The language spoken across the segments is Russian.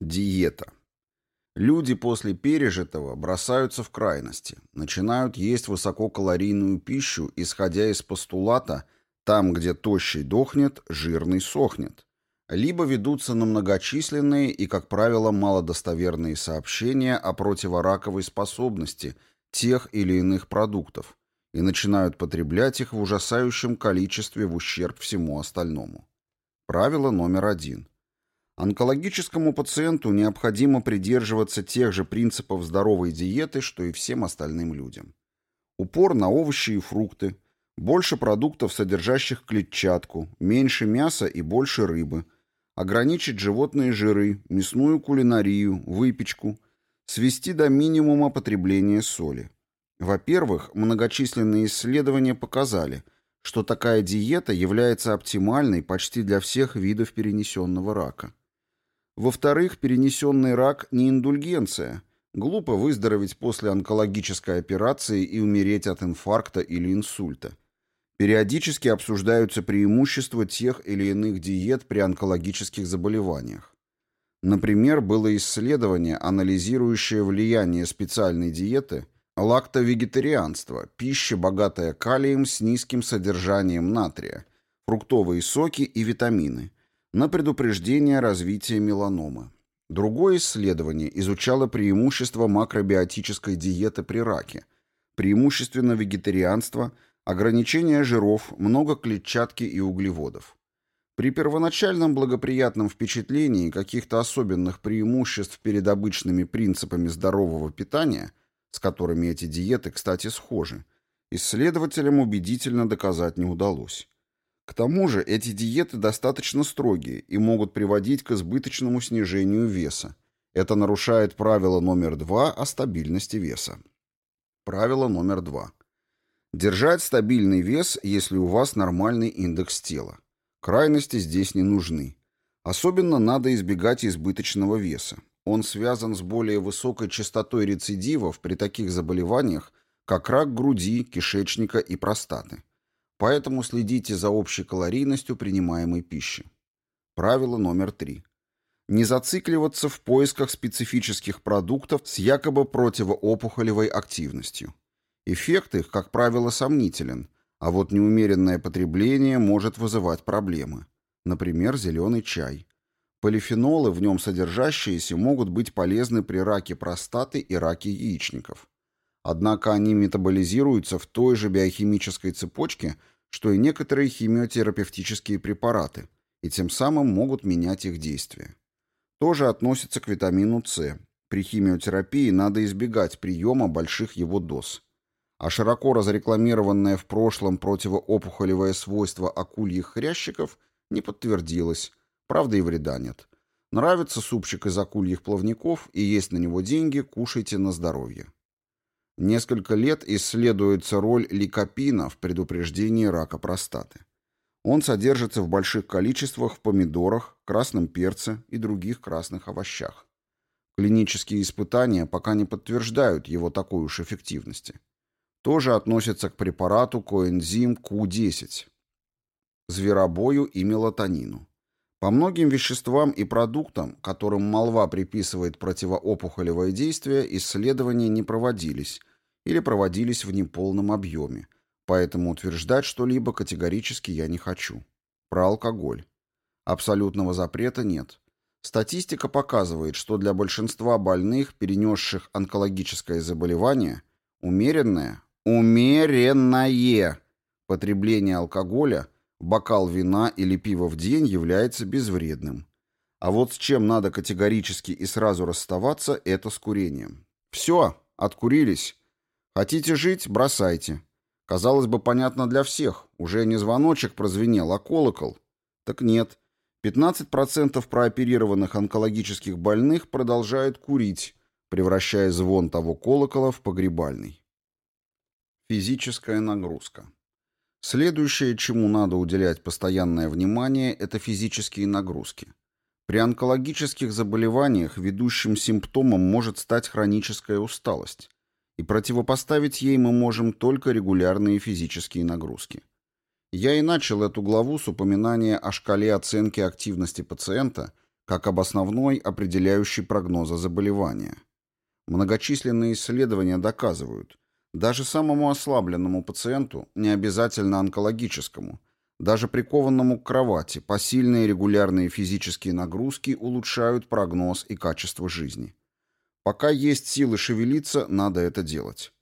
Диета. Люди после пережитого бросаются в крайности, начинают есть высококалорийную пищу, исходя из постулата «там, где тощий дохнет, жирный сохнет», либо ведутся на многочисленные и, как правило, малодостоверные сообщения о противораковой способности тех или иных продуктов и начинают потреблять их в ужасающем количестве в ущерб всему остальному. Правило номер один – Онкологическому пациенту необходимо придерживаться тех же принципов здоровой диеты, что и всем остальным людям. Упор на овощи и фрукты, больше продуктов, содержащих клетчатку, меньше мяса и больше рыбы, ограничить животные жиры, мясную кулинарию, выпечку, свести до минимума потребление соли. Во-первых, многочисленные исследования показали, что такая диета является оптимальной почти для всех видов перенесенного рака. Во-вторых, перенесенный рак не индульгенция. Глупо выздороветь после онкологической операции и умереть от инфаркта или инсульта. Периодически обсуждаются преимущества тех или иных диет при онкологических заболеваниях. Например, было исследование, анализирующее влияние специальной диеты лактовегетарианства, пища, богатая калием с низким содержанием натрия, фруктовые соки и витамины – на предупреждение развития меланомы. Другое исследование изучало преимущества макробиотической диеты при раке, преимущественно вегетарианство, ограничение жиров, много клетчатки и углеводов. При первоначальном благоприятном впечатлении каких-то особенных преимуществ перед обычными принципами здорового питания, с которыми эти диеты, кстати, схожи, исследователям убедительно доказать не удалось. К тому же эти диеты достаточно строгие и могут приводить к избыточному снижению веса. Это нарушает правило номер два о стабильности веса. Правило номер два. Держать стабильный вес, если у вас нормальный индекс тела. Крайности здесь не нужны. Особенно надо избегать избыточного веса. Он связан с более высокой частотой рецидивов при таких заболеваниях, как рак груди, кишечника и простаты. Поэтому следите за общей калорийностью принимаемой пищи. Правило номер три. Не зацикливаться в поисках специфических продуктов с якобы противоопухолевой активностью. Эффект их, как правило, сомнителен, а вот неумеренное потребление может вызывать проблемы. Например, зеленый чай. Полифенолы, в нем содержащиеся, могут быть полезны при раке простаты и раке яичников. Однако они метаболизируются в той же биохимической цепочке, что и некоторые химиотерапевтические препараты, и тем самым могут менять их действие. Тоже относится к витамину С. При химиотерапии надо избегать приема больших его доз. А широко разрекламированное в прошлом противоопухолевое свойство акульих хрящиков не подтвердилось, правда и вреда нет. Нравится супчик из акульих плавников и есть на него деньги, кушайте на здоровье. Несколько лет исследуется роль ликопина в предупреждении рака простаты. Он содержится в больших количествах в помидорах, красном перце и других красных овощах. Клинические испытания пока не подтверждают его такой уж эффективности. Тоже относится к препарату коэнзим Q10, зверобою и мелатонину. По многим веществам и продуктам, которым молва приписывает противоопухолевое действие, исследования не проводились или проводились в неполном объеме, поэтому утверждать что-либо категорически я не хочу. Про алкоголь. Абсолютного запрета нет. Статистика показывает, что для большинства больных, перенесших онкологическое заболевание, умеренное, умеренное потребление алкоголя, бокал вина или пива в день является безвредным. А вот с чем надо категорически и сразу расставаться, это с курением. Все, откурились, Хотите жить – бросайте. Казалось бы, понятно для всех. Уже не звоночек прозвенел, а колокол. Так нет. 15% прооперированных онкологических больных продолжают курить, превращая звон того колокола в погребальный. Физическая нагрузка. Следующее, чему надо уделять постоянное внимание, это физические нагрузки. При онкологических заболеваниях ведущим симптомом может стать хроническая усталость и противопоставить ей мы можем только регулярные физические нагрузки. Я и начал эту главу с упоминания о шкале оценки активности пациента, как об основной определяющей прогноза заболевания. Многочисленные исследования доказывают, даже самому ослабленному пациенту, не обязательно онкологическому, даже прикованному к кровати, посильные регулярные физические нагрузки улучшают прогноз и качество жизни. Пока есть силы шевелиться, надо это делать.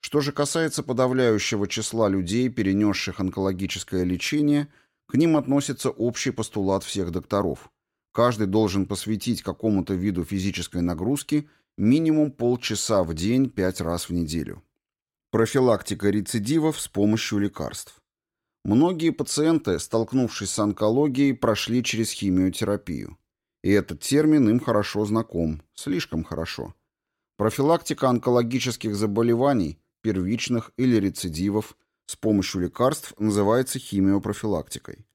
Что же касается подавляющего числа людей, перенесших онкологическое лечение, к ним относится общий постулат всех докторов. Каждый должен посвятить какому-то виду физической нагрузки минимум полчаса в день пять раз в неделю. Профилактика рецидивов с помощью лекарств. Многие пациенты, столкнувшись с онкологией, прошли через химиотерапию. И этот термин им хорошо знаком, слишком хорошо. Профилактика онкологических заболеваний, первичных или рецидивов, с помощью лекарств называется химиопрофилактикой.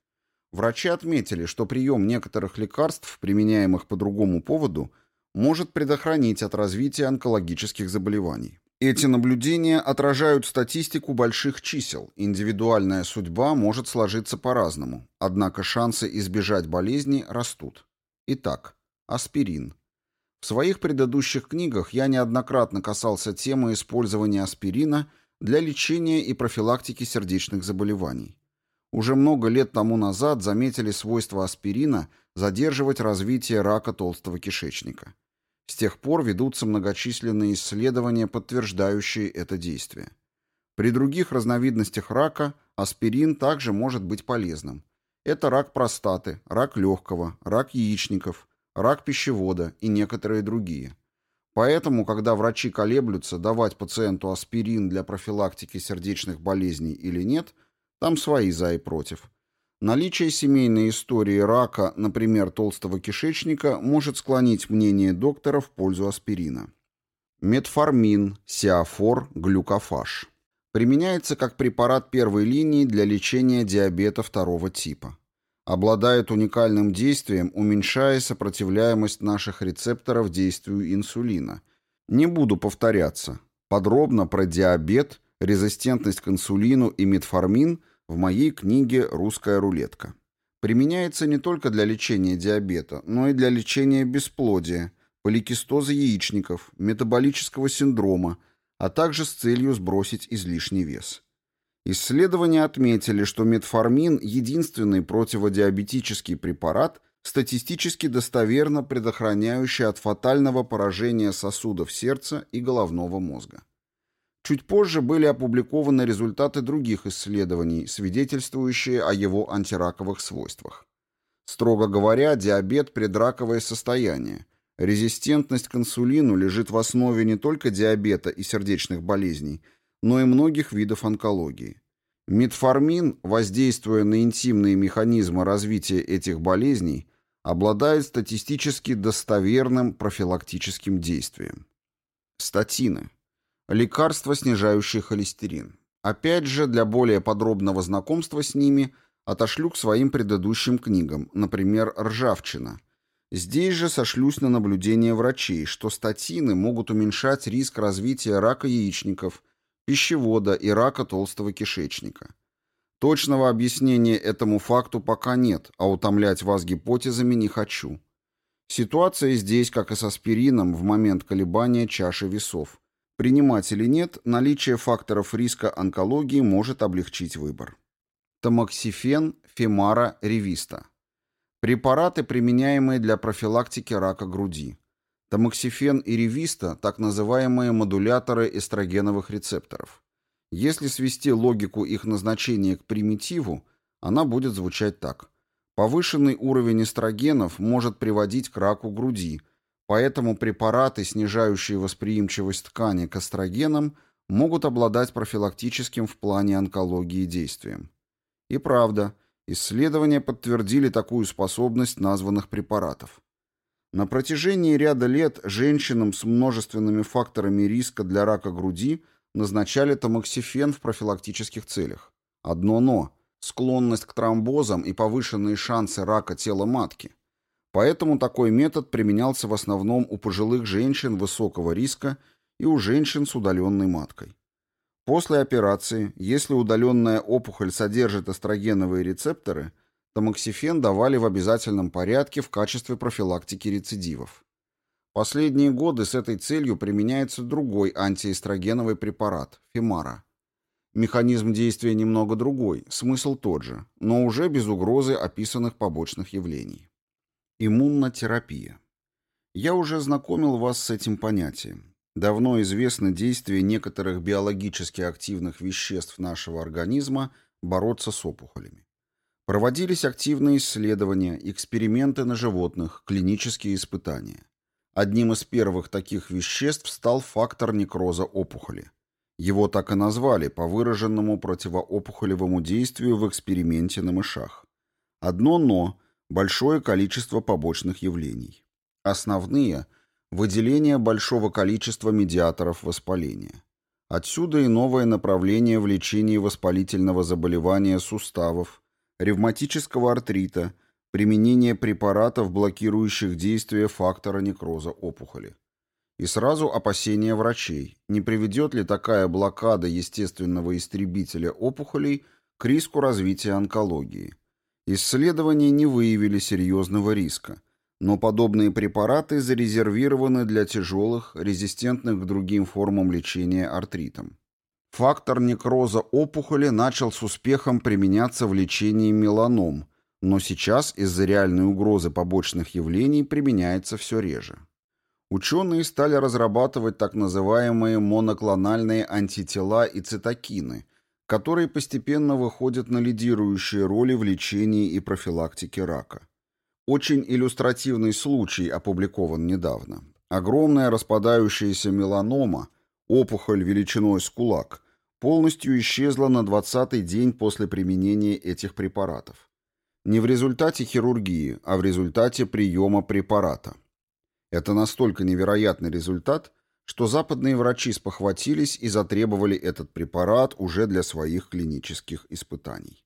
Врачи отметили, что прием некоторых лекарств, применяемых по другому поводу, может предохранить от развития онкологических заболеваний. Эти наблюдения отражают статистику больших чисел, индивидуальная судьба может сложиться по-разному, однако шансы избежать болезни растут. Итак, аспирин. В своих предыдущих книгах я неоднократно касался темы использования аспирина для лечения и профилактики сердечных заболеваний. Уже много лет тому назад заметили свойства аспирина задерживать развитие рака толстого кишечника. С тех пор ведутся многочисленные исследования, подтверждающие это действие. При других разновидностях рака аспирин также может быть полезным. Это рак простаты, рак легкого, рак яичников, рак пищевода и некоторые другие. Поэтому, когда врачи колеблются, давать пациенту аспирин для профилактики сердечных болезней или нет, там свои за и против – Наличие семейной истории рака, например, толстого кишечника, может склонить мнение доктора в пользу аспирина. Метформин, сиафор, глюкофаж. Применяется как препарат первой линии для лечения диабета второго типа. Обладает уникальным действием, уменьшая сопротивляемость наших рецепторов действию инсулина. Не буду повторяться. Подробно про диабет, резистентность к инсулину и метформин – в моей книге «Русская рулетка». Применяется не только для лечения диабета, но и для лечения бесплодия, поликистоза яичников, метаболического синдрома, а также с целью сбросить излишний вес. Исследования отметили, что метформин – единственный противодиабетический препарат, статистически достоверно предохраняющий от фатального поражения сосудов сердца и головного мозга. Чуть позже были опубликованы результаты других исследований, свидетельствующие о его антираковых свойствах. Строго говоря, диабет – предраковое состояние. Резистентность к инсулину лежит в основе не только диабета и сердечных болезней, но и многих видов онкологии. Метформин, воздействуя на интимные механизмы развития этих болезней, обладает статистически достоверным профилактическим действием. Статины. Лекарства, снижающие холестерин. Опять же, для более подробного знакомства с ними отошлю к своим предыдущим книгам, например, «Ржавчина». Здесь же сошлюсь на наблюдение врачей, что статины могут уменьшать риск развития рака яичников, пищевода и рака толстого кишечника. Точного объяснения этому факту пока нет, а утомлять вас гипотезами не хочу. Ситуация здесь, как и с аспирином, в момент колебания чаши весов. Принимать или нет, наличие факторов риска онкологии может облегчить выбор. Тамоксифен, фемара, ревиста. Препараты, применяемые для профилактики рака груди. Тамоксифен и ревиста – так называемые модуляторы эстрогеновых рецепторов. Если свести логику их назначения к примитиву, она будет звучать так. Повышенный уровень эстрогенов может приводить к раку груди, Поэтому препараты, снижающие восприимчивость ткани к эстрогенам, могут обладать профилактическим в плане онкологии действием. И правда, исследования подтвердили такую способность названных препаратов. На протяжении ряда лет женщинам с множественными факторами риска для рака груди назначали тамоксифен в профилактических целях. Одно «но» – склонность к тромбозам и повышенные шансы рака тела матки. Поэтому такой метод применялся в основном у пожилых женщин высокого риска и у женщин с удаленной маткой. После операции, если удаленная опухоль содержит эстрогеновые рецепторы, тамоксифен давали в обязательном порядке в качестве профилактики рецидивов. Последние годы с этой целью применяется другой антиэстрогеновый препарат – фемара. Механизм действия немного другой, смысл тот же, но уже без угрозы описанных побочных явлений. Иммунотерапия. Я уже знакомил вас с этим понятием. Давно известно действие некоторых биологически активных веществ нашего организма бороться с опухолями. Проводились активные исследования, эксперименты на животных, клинические испытания. Одним из первых таких веществ стал фактор некроза опухоли. Его так и назвали по выраженному противоопухолевому действию в эксперименте на мышах. Одно «но» – большое количество побочных явлений. Основные – выделение большого количества медиаторов воспаления. Отсюда и новое направление в лечении воспалительного заболевания суставов, ревматического артрита – применение препаратов, блокирующих действие фактора некроза опухоли. И сразу опасения врачей, не приведет ли такая блокада естественного истребителя опухолей к риску развития онкологии. Исследования не выявили серьезного риска, но подобные препараты зарезервированы для тяжелых, резистентных к другим формам лечения артритом. Фактор некроза опухоли начал с успехом применяться в лечении меланом, но сейчас из-за реальной угрозы побочных явлений применяется все реже. Ученые стали разрабатывать так называемые моноклональные антитела и цитокины, которые постепенно выходят на лидирующие роли в лечении и профилактике рака. Очень иллюстративный случай опубликован недавно. Огромная распадающаяся меланома, опухоль величиной с кулак, полностью исчезла на 20-й день после применения этих препаратов. Не в результате хирургии, а в результате приема препарата. Это настолько невероятный результат, что западные врачи спохватились и затребовали этот препарат уже для своих клинических испытаний.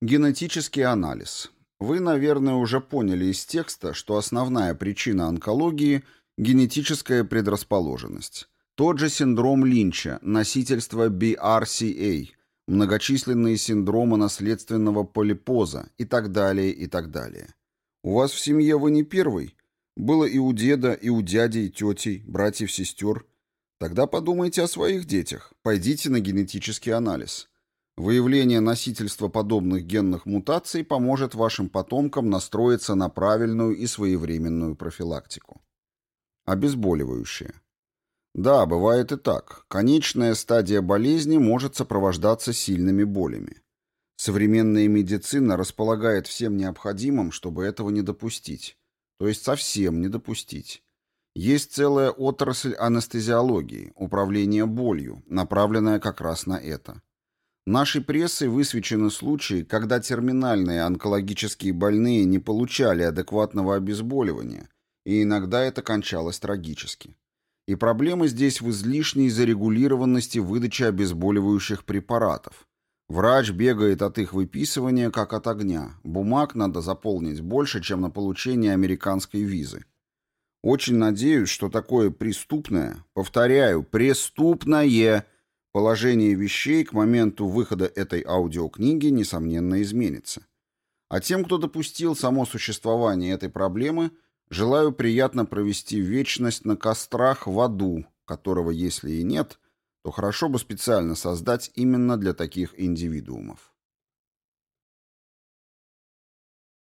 Генетический анализ. Вы, наверное, уже поняли из текста, что основная причина онкологии – генетическая предрасположенность. Тот же синдром Линча, носительство BRCA, многочисленные синдромы наследственного полипоза и так далее, и так далее. У вас в семье вы не первый? Было и у деда, и у дяди, и тетей, братьев, сестер. Тогда подумайте о своих детях, пойдите на генетический анализ. Выявление носительства подобных генных мутаций поможет вашим потомкам настроиться на правильную и своевременную профилактику. Обезболивающее. Да, бывает и так. Конечная стадия болезни может сопровождаться сильными болями. Современная медицина располагает всем необходимым, чтобы этого не допустить. То есть совсем не допустить. Есть целая отрасль анестезиологии, управления болью, направленная как раз на это. Нашей прессой высвечены случаи, когда терминальные онкологические больные не получали адекватного обезболивания, и иногда это кончалось трагически. И проблема здесь в излишней зарегулированности выдачи обезболивающих препаратов. Врач бегает от их выписывания, как от огня. Бумаг надо заполнить больше, чем на получение американской визы. Очень надеюсь, что такое преступное, повторяю, преступное положение вещей к моменту выхода этой аудиокниги, несомненно, изменится. А тем, кто допустил само существование этой проблемы – Желаю приятно провести вечность на кострах в аду, которого, если и нет, то хорошо бы специально создать именно для таких индивидуумов.